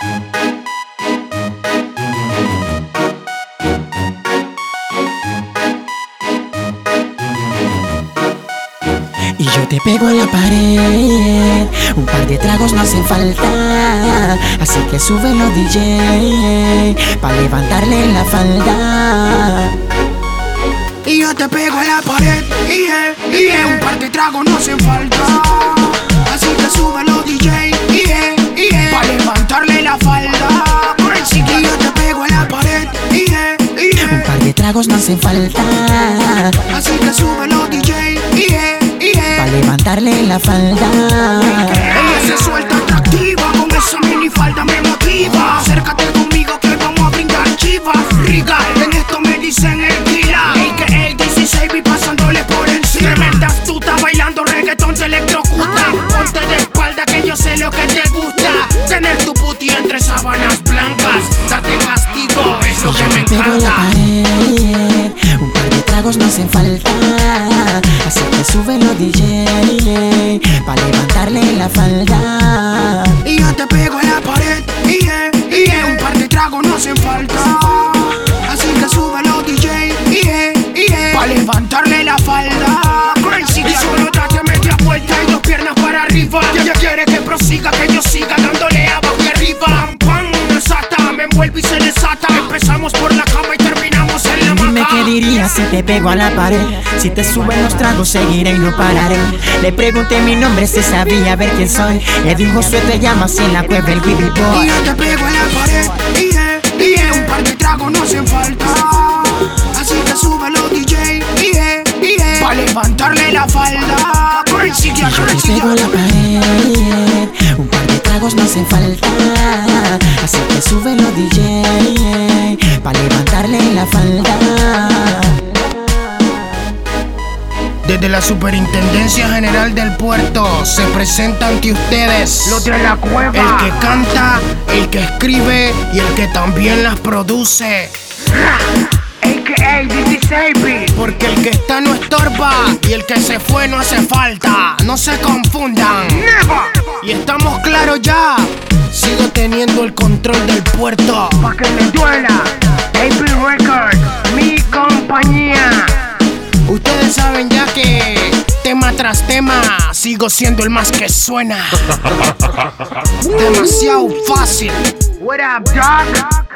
Y yo te pego en la pared, un par de tragos no hacen falta, así que súbelo DJ, pa' levantarle la falda. Y yo te pego en la pared, yeah, yeah, un par de tragos no hacen falta, tragos no hacen falta, así que súbelo DJ, yeah, yeah. pa' levantarle la falda. Ella se suelta atractiva, con esa mini falda me motiva. Acércate conmigo que vamos a brindar chivas. Rica, en esto me dicen el kila. Y que el 16 vi pasándole por encima. Tremenda astuta, bailando reggaetón te electrocuta. Ponte de espalda que yo sé lo que te gusta. Tener tu puti entre sábanas blancas. Date castigo, es lo que me Te encanta. Tragos no hacen falta, así que súbelo DJ, pa' levantarle la falda. Y yo te pego en la pared, yeah, yeah. Un par de tragos no hacen falta. Así que súbelo, DJ, yeah, yeah. Pa' levantarle la falda. Crazy, y solo date media vuelta y dos piernas para arriba. Ya, ya quiere que prosiga, que yo siga dándole abajo y arriba. Pam, pam, desata, me envuelve y se desata. Si te pego a la pared. Si te suben los tragos, seguiré y no pararé. Le pregunté mi nombre, si sabía ver quién soy. Le dijo Josué te llama así en la cueva el Y Boy. yo te pego en la pared, yeah, yeah. Un par de tragos no hacen falta. Así que súbelo, DJ, yeah, yeah. Pa' levantarle la falda. Crazy, Y yo te pego a la pared. Un par de tragos no hacen falta. Así que súbelo DJ. Pa' levantarle la falda. La Superintendencia General del Puerto se presenta ante ustedes Los de la cueva. el que canta, el que escribe y el que también las produce. AKA 16 beat. Porque el que está no estorba y el que se fue no hace falta. No se confundan. Never. Y estamos claros ya. Sigo teniendo el control del puerto. Pa' que me duela. Que tema tras tema sigo siendo el más que suena. Demasiado fácil. What up, Doc?